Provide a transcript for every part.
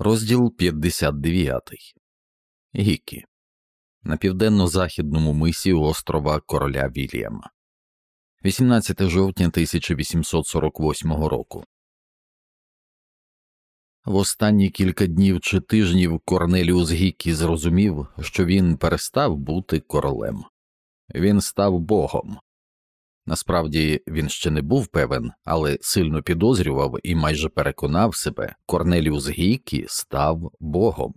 Розділ 59. Гікі на південно-західному мисі острова Короля Вільяма. 18 жовтня 1848 року. В останні кілька днів чи тижнів Корнеліус Гікі зрозумів, що він перестав бути королем. Він став богом. Насправді він ще не був певен, але сильно підозрював і майже переконав себе Корнеліус Гікі став богом.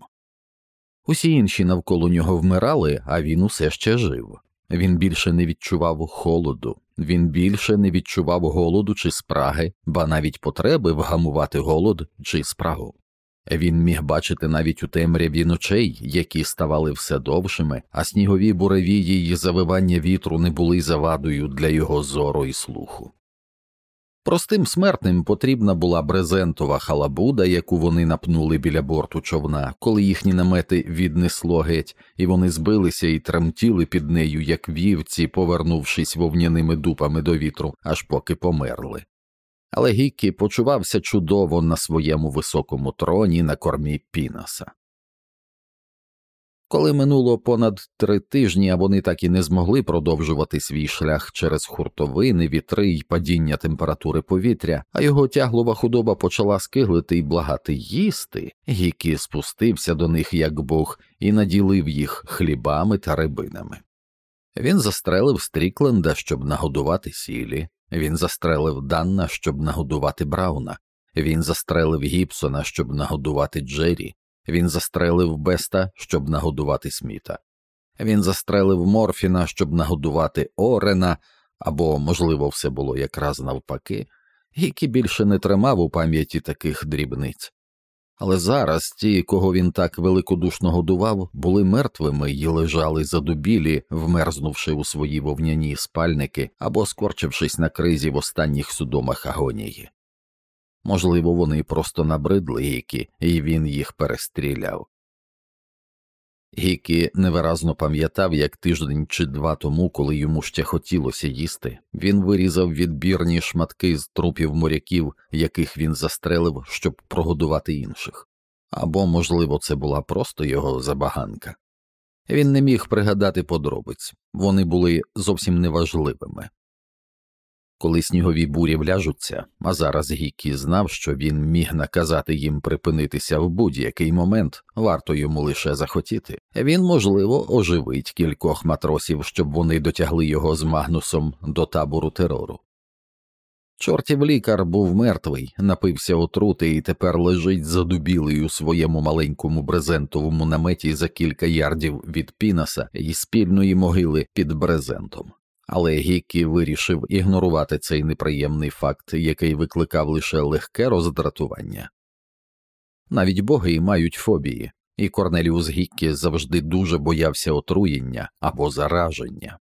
Усі інші навколо нього вмирали, а він усе ще жив. Він більше не відчував холоду, він більше не відчував голоду чи спраги, ба навіть потреби вгамувати голод чи спрагу. Він міг бачити навіть у темряві ночей, які ставали все довшими, а снігові буревії й завивання вітру не були завадою для його зору і слуху. Простим смертним потрібна була брезентова халабуда, яку вони напнули біля борту човна, коли їхні намети віднесло геть, і вони збилися і тремтіли під нею, як вівці, повернувшись вовняними дупами до вітру, аж поки померли. Але Гіккі почувався чудово на своєму високому троні на кормі Пінаса. Коли минуло понад три тижні, а вони так і не змогли продовжувати свій шлях через хуртовини, вітри й падіння температури повітря, а його тяглова худоба почала скиглити й благати їсти, Гікі спустився до них як бог і наділив їх хлібами та рибинами. Він застрелив Стрікленда, щоб нагодувати сілі, він застрелив Данна, щоб нагодувати Брауна, він застрелив Гібсона, щоб нагодувати Джері, він застрелив Беста, щоб нагодувати Сміта, він застрелив Морфіна, щоб нагодувати Орена, або, можливо, все було якраз навпаки, Гікі більше не тримав у пам'яті таких дрібниць. Але зараз ті, кого він так великодушно годував, були мертвими й лежали задубілі, вмерзнувши у свої вовняні спальники або скорчившись на кризі в останніх судомах агонії. Можливо, вони просто набридли Гікі, і він їх перестріляв. Гікі невиразно пам'ятав, як тиждень чи два тому, коли йому ще хотілося їсти, він вирізав відбірні шматки з трупів моряків, яких він застрелив, щоб прогодувати інших, або, можливо, це була просто його забаганка. Він не міг пригадати подробиць, вони були зовсім неважливими. Коли снігові бурі вляжуться, а зараз Гікі знав, що він міг наказати їм припинитися в будь-який момент, варто йому лише захотіти, він, можливо, оживить кількох матросів, щоб вони дотягли його з Магнусом до табору терору. Чортів лікар був мертвий, напився отрути і тепер лежить задубілий у своєму маленькому брезентовому наметі за кілька ярдів від Пінаса і спільної могили під брезентом але Гіккі вирішив ігнорувати цей неприємний факт, який викликав лише легке роздратування. Навіть боги мають фобії, і Корнеліус Гіккі завжди дуже боявся отруєння або зараження.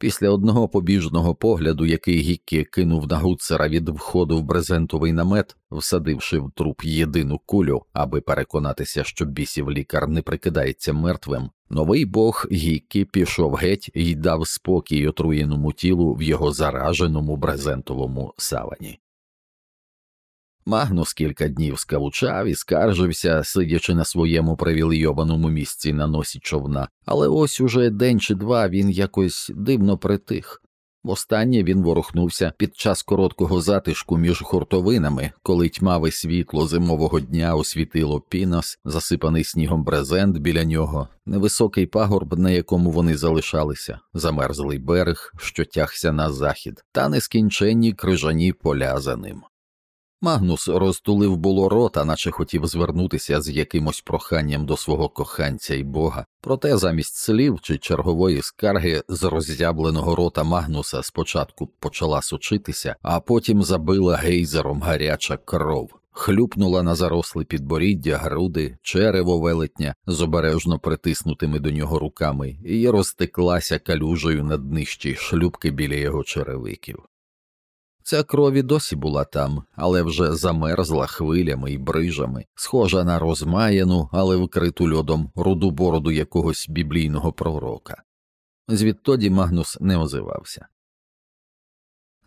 Після одного побіжного погляду, який Гіккі кинув на гуцера від входу в брезентовий намет, всадивши в труп єдину кулю, аби переконатися, що бісів лікар не прикидається мертвим, новий бог Гіккі пішов геть і дав спокій отруєному тілу в його зараженому брезентовому савані. Магнус кілька днів скавучав і скаржився, сидячи на своєму привілейованому місці на носі човна, але ось уже день чи два він якось дивно притих. Востаннє він ворухнувся під час короткого затишку між хуртовинами, коли тьмаве світло зимового дня освітило пінос, засипаний снігом брезент біля нього, невисокий пагорб, на якому вони залишалися, замерзлий берег, що тягся на захід, та нескінченні крижані поля за ним. Магнус розтулив було рота, наче хотів звернутися з якимось проханням до свого коханця і бога, проте замість слів чи чергової скарги з роззябленого рота Магнуса спочатку почала сучитися, а потім забила гейзером гаряча кров. Хлюпнула на заросли підборіддя, груди, черево велетня з обережно притиснутими до нього руками, і розтеклася калюжею на днищі шлюбки біля його черевиків. Ця крові досі була там, але вже замерзла хвилями і брижами, схожа на розмаяну, але вкриту льодом руду бороду якогось біблійного пророка. Звідтоді Магнус не озивався.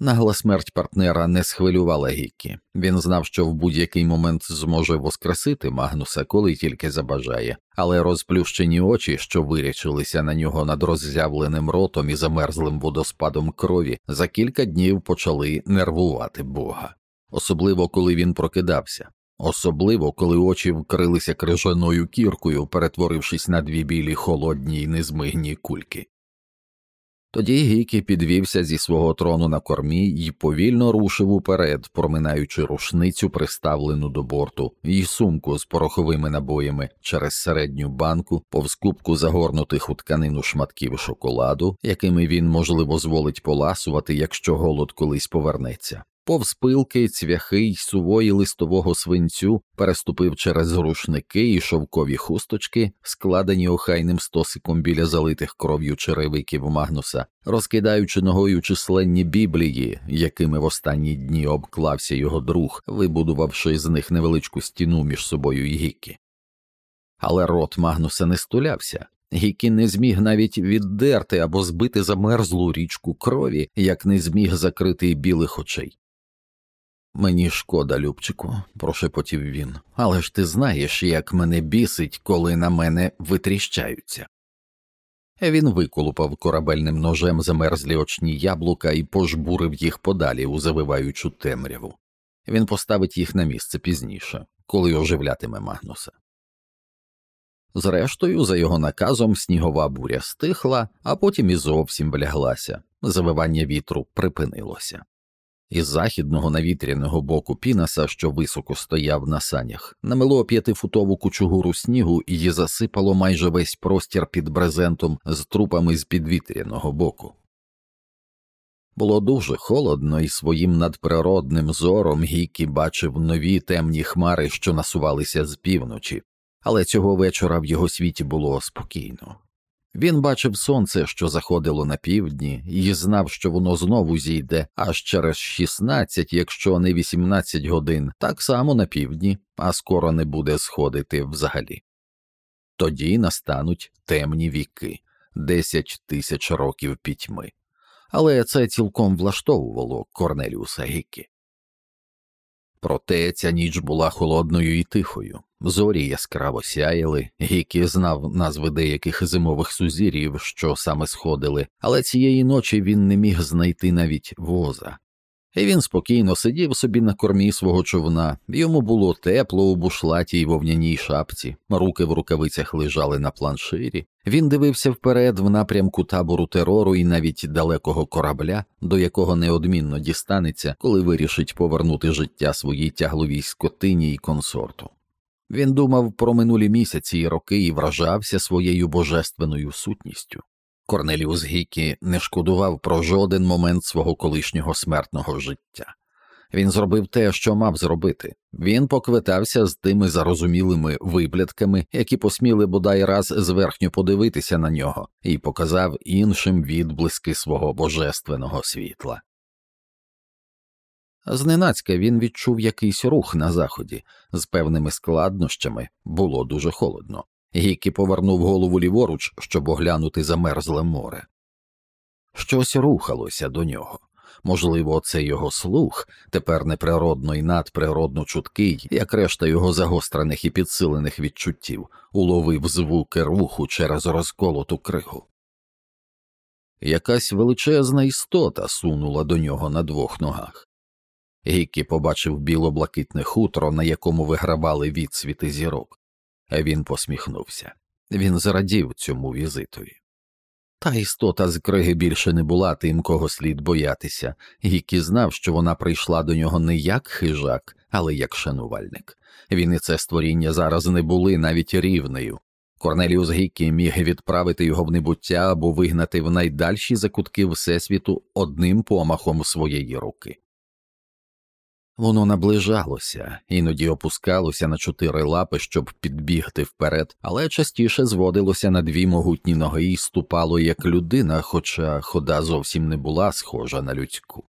Нагла смерть партнера не схвилювала Гіккі. Він знав, що в будь-який момент зможе воскресити Магнуса, коли тільки забажає, але розплющені очі, що вирячилися на нього над роззявленим ротом і замерзлим водоспадом крові, за кілька днів почали нервувати Бога, особливо коли він прокидався, особливо коли очі вкрилися крижаною кіркою, перетворившись на дві білі холодні й незмигні кульки. Тоді Гікі підвівся зі свого трону на кормі і повільно рушив уперед, проминаючи рушницю, приставлену до борту, і сумку з пороховими набоями через середню банку, повз кубку загорнутих у тканину шматків шоколаду, якими він, можливо, зволить поласувати, якщо голод колись повернеться. Повз пилки, цвяхи й сувої листового свинцю переступив через рушники і шовкові хусточки, складені охайним стосиком біля залитих кров'ю черевиків Магнуса, розкидаючи ногою численні біблії, якими в останні дні обклався його друг, вибудувавши з них невеличку стіну між собою і Гікі. Але рот Магнуса не стулявся. Гікі не зміг навіть віддерти або збити замерзлу річку крові, як не зміг закрити білих очей. Мені шкода, Любчику, прошепотів він, але ж ти знаєш, як мене бісить, коли на мене витріщаються. Він виколупав корабельним ножем замерзлі очні яблука і пожбурив їх подалі у завиваючу темряву. Він поставить їх на місце пізніше, коли оживлятиме Магнуса. Зрештою, за його наказом, снігова буря стихла, а потім і зовсім вляглася, завивання вітру припинилося. Із західного навітряного боку пінаса, що високо стояв на санях, намело п'ятифутову кучугуру снігу і засипало майже весь простір під брезентом з трупами з підвітряного боку. Було дуже холодно, і своїм надприродним зором Гікі бачив нові темні хмари, що насувалися з півночі, але цього вечора в його світі було спокійно. Він бачив сонце, що заходило на півдні, і знав, що воно знову зійде аж через 16, якщо не 18 годин, так само на півдні, а скоро не буде сходити взагалі. Тоді настануть темні віки, 10 тисяч років пітьми. Але це цілком влаштовувало Корнеліуса Гікі. Проте ця ніч була холодною і тихою, зорі яскраво сяяли, Гікі знав назви деяких зимових сузір'їв, що саме сходили, але цієї ночі він не міг знайти навіть воза. І він спокійно сидів собі на кормі свого човна, йому було тепло у бушлаті й вовняній шапці, руки в рукавицях лежали на планширі. Він дивився вперед в напрямку табору терору і навіть далекого корабля, до якого неодмінно дістанеться, коли вирішить повернути життя своїй тягловій скотині й консорту. Він думав про минулі місяці і роки і вражався своєю божественною сутністю. Корнеліус Гікі не шкодував про жоден момент свого колишнього смертного життя. Він зробив те, що мав зробити. Він поквитався з тими зарозумілими виплядками, які посміли бодай раз зверхньо подивитися на нього, і показав іншим відблиски свого божественного світла. Зненацька він відчув якийсь рух на заході, з певними складнощами було дуже холодно. Гікі повернув голову ліворуч, щоб оглянути замерзле море. Щось рухалося до нього. Можливо, це його слух, тепер неприродно і надприродно чуткий, як решта його загострених і підсилених відчуттів, уловив звуки руху через розколоту кригу. Якась величезна істота сунула до нього на двох ногах. Гіккі побачив біло-блакитне хутро, на якому вигравали відсвіти зірок. Він посміхнувся. Він зрадів цьому візитові. Та істота з криги більше не була тим, кого слід боятися, Гікі знав, що вона прийшла до нього не як хижак, але як шанувальник. Він і це створіння зараз не були навіть рівнею. Корнеліус Гікі міг відправити його в небуття або вигнати в найдальші закутки Всесвіту одним помахом своєї руки. Воно наближалося, іноді опускалося на чотири лапи, щоб підбігти вперед, але частіше зводилося на дві могутні ноги і ступало як людина, хоча хода зовсім не була схожа на людську.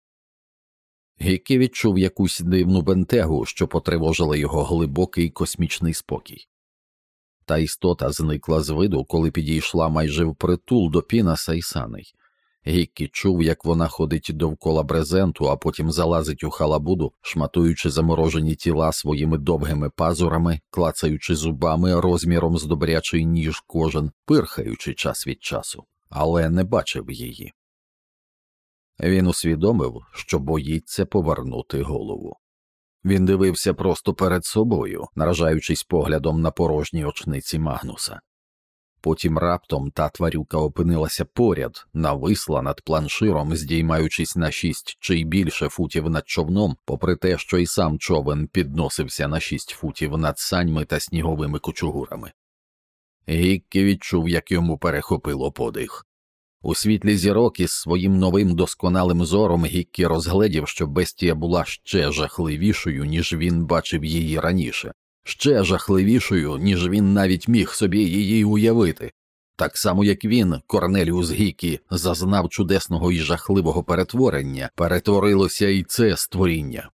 Гікі відчув якусь дивну бентегу, що потривожила його глибокий космічний спокій. Та істота зникла з виду, коли підійшла майже впритул до Пінаса і саней. Гіккі чув, як вона ходить довкола брезенту, а потім залазить у халабуду, шматуючи заморожені тіла своїми довгими пазурами, клацаючи зубами розміром з добрячий ніж кожен, пирхаючи час від часу, але не бачив її. Він усвідомив, що боїться повернути голову. Він дивився просто перед собою, наражаючись поглядом на порожні очниці Магнуса. Потім раптом та тварюка опинилася поряд, нависла над планширом, здіймаючись на шість чи й більше футів над човном, попри те, що й сам човен підносився на шість футів над саньми та сніговими кучугурами. Гіккі відчув, як йому перехопило подих. У світлі зірок із своїм новим досконалим зором Гіккі розгледів, що бестія була ще жахливішою, ніж він бачив її раніше, ще жахливішою, ніж він навіть міг собі її уявити. Так само, як він, Корнеліус Гікі, зазнав чудесного і жахливого перетворення, перетворилося і це створіння.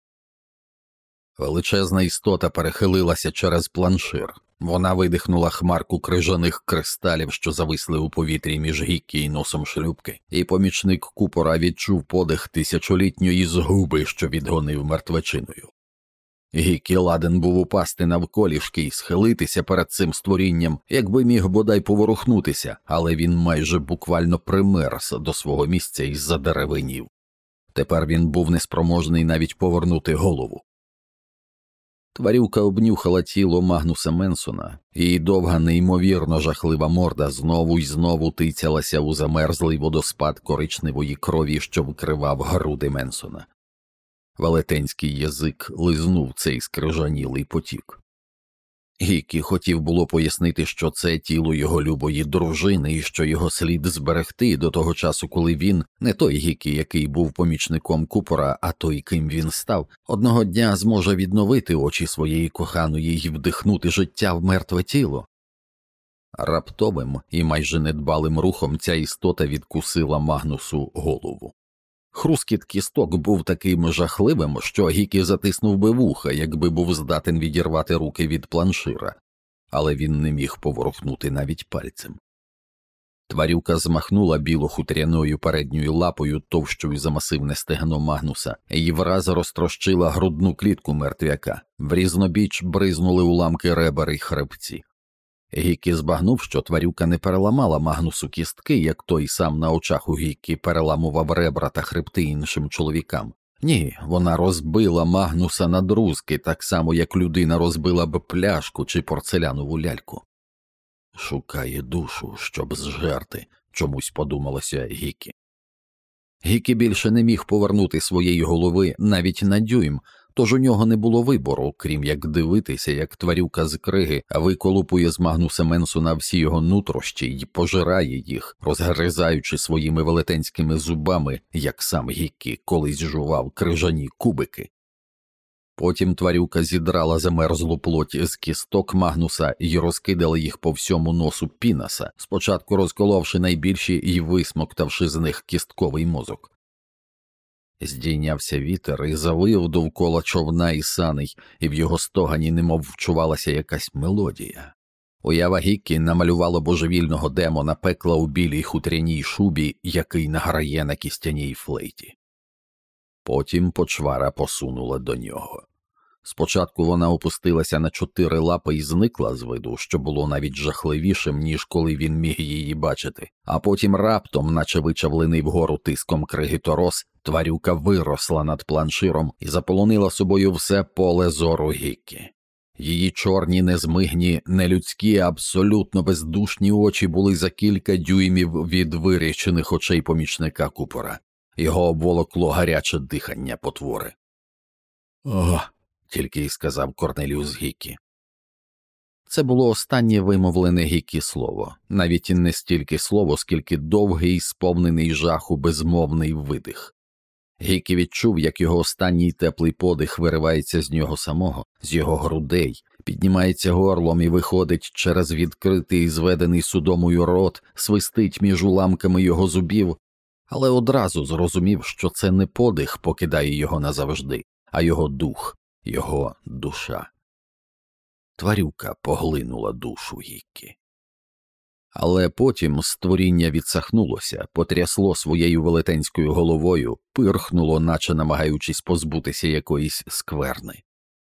Величезна істота перехилилася через планшир. Вона видихнула хмарку крижаних кристалів, що зависли у повітрі між гіккі і носом шлюбки, і помічник купора відчув подих тисячолітньої згуби, що відгонив мертвечиною. Гікі ладен був упасти навколішки і схилитися перед цим створінням, якби міг бодай поворухнутися, але він майже буквально примерз до свого місця із за деревинів. Тепер він був неспроможний навіть повернути голову. Тварюка обнюхала тіло Магнуса Менсона, і довга, неймовірно жахлива морда знову й знову тицялася у замерзлий водоспад коричневої крові, що вкривав груди Менсона. Велетенський язик лизнув цей скрижанілий потік. Гікі хотів було пояснити, що це тіло його любої дружини і що його слід зберегти до того часу, коли він, не той Гікі, який був помічником купора, а той, ким він став, одного дня зможе відновити очі своєї коханої і вдихнути життя в мертве тіло. Раптовим і майже недбалим рухом ця істота відкусила Магнусу голову. Хрускіт кісток був таким жахливим, що Гікі затиснув би вуха, якби був здатен відірвати руки від планшира, але він не міг поворухнути навіть пальцем. Тварюка змахнула біло хутряною передньою лапою товщою за масивне стегно Магнуса і враз розтрощила грудну клітку мертвяка, в різнобіч бризнули уламки ребер і хребці. Гікі збагнув, що тварюка не переламала Магнусу кістки, як той сам на очах у Гікі переламував ребра та хребти іншим чоловікам. Ні, вона розбила Магнуса на друзки, так само, як людина розбила б пляшку чи порцелянову ляльку. Шукає душу, щоб зжерти, чомусь подумалося Гікі. Гікі більше не міг повернути своєї голови навіть на дюйм, тож у нього не було вибору, крім як дивитися, як тварюка з криги виколупує з Магнуса Менсона всі його нутрощі й пожирає їх, розгризаючи своїми велетенськими зубами, як сам Гіккі колись жував крижані кубики. Потім тварюка зідрала замерзлу плоть з кісток Магнуса і розкидала їх по всьому носу пінаса, спочатку розколовши найбільші і висмоктавши з них кістковий мозок. Здійнявся вітер і завив довкола човна і саней, і в його стогані немов вчувалася якась мелодія. Уява Гіккі намалювала божевільного демона пекла у білій хутряній шубі, який награє на кістяній флейті. Потім почвара посунула до нього. Спочатку вона опустилася на чотири лапи і зникла з виду, що було навіть жахливішим, ніж коли він міг її бачити, а потім раптом, наче вичавлений вгору тиском кригиторос, тварюка виросла над планширом і заполонила собою все поле зору гіккі. Її чорні, незмигні, нелюдські, абсолютно бездушні очі були за кілька дюймів від вирічених очей помічника купора, його обволокло гаряче дихання потвори. О тільки й сказав Корнеліус Гікі. Це було останнє вимовлене Гікі слово, навіть не стільки слово, скільки довгий, сповнений жаху, безмовний видих. Гікі відчув, як його останній теплий подих виривається з нього самого, з його грудей, піднімається горлом і виходить через відкритий зведений судомою рот, свистить між уламками його зубів, але одразу зрозумів, що це не подих покидає його назавжди, а його дух, його душа. Тварюка поглинула душу Гіккі. Але потім створіння відсахнулося, потрясло своєю велетенською головою, пирхнуло, наче намагаючись позбутися якоїсь скверни.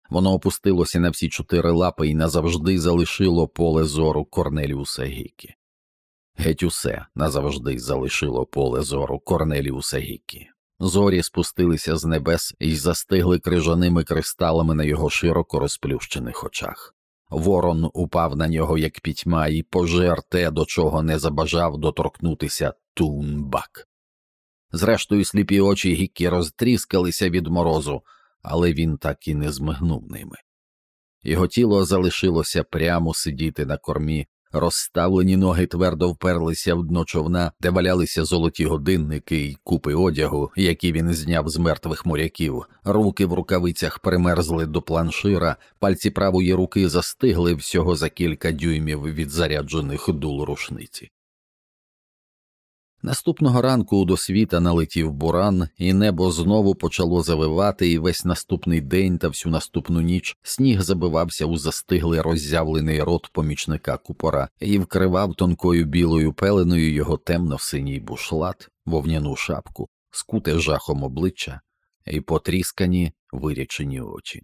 Воно опустилося на всі чотири лапи і назавжди залишило поле зору Корнеліуса Гікі. Геть усе назавжди залишило поле зору Корнеліуса Гікі. Зорі спустилися з небес і застигли крижаними кристалами на його широко розплющених очах. Ворон упав на нього, як пітьма, і пожер те, до чого не забажав доторкнутися Тунбак. Зрештою, сліпі очі Гіккі розтріскалися від морозу, але він так і не змигнув ними. Його тіло залишилося прямо сидіти на кормі, розставлені ноги твердо вперлися в дно човна, де валялися золоті годинники й купи одягу, які він зняв з мертвих моряків, руки в рукавицях примерзли до планшира, пальці правої руки застигли всього за кілька дюймів від заряджених дул рушниці. Наступного ранку до світа налетів буран, і небо знову почало завивати, і весь наступний день та всю наступну ніч сніг забивався у застиглий роззявлений рот помічника купора і вкривав тонкою білою пеленою його темно-синій бушлат, вовняну шапку, скуте жахом обличчя і потріскані вирячені очі.